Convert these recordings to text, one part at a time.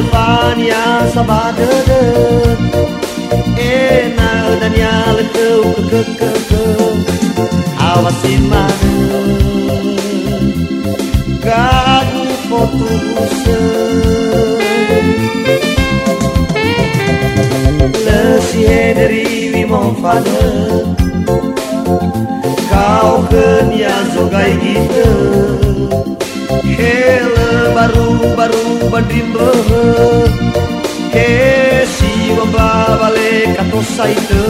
Albania sabadede en dania lekeu ke ke ke awasi mana gagu foto Lesi dari wimong fana Kau kenya zogai gitu Hele baru-baru badrimbe He si wamba bale kato saite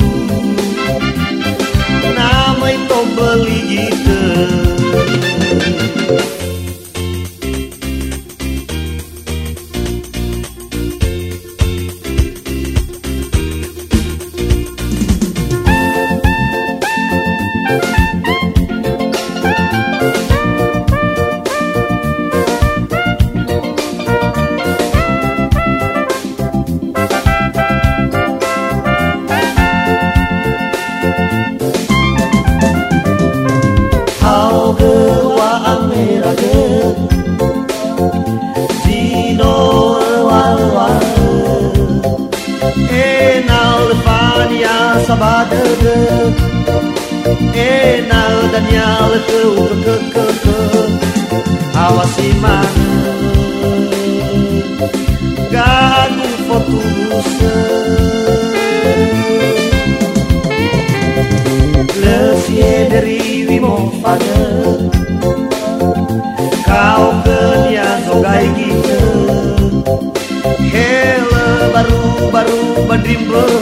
beli gitu ke Enal danial ke ke ke ke. Awasi mana Gagu fotusa Lesie dari wimong fana Kau kenya zogai kita Hele baru-baru badrimbe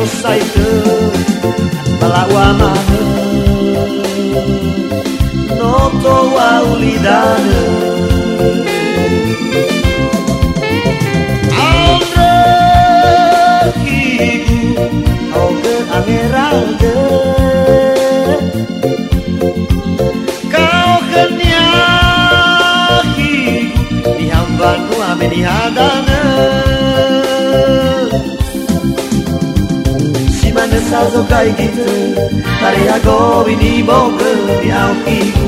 no saitão Lago amarrão Não tô a unidade 사서 가이기트 나래야 고비니 먹은 야오키고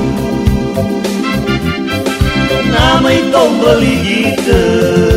남의 똥벌리기트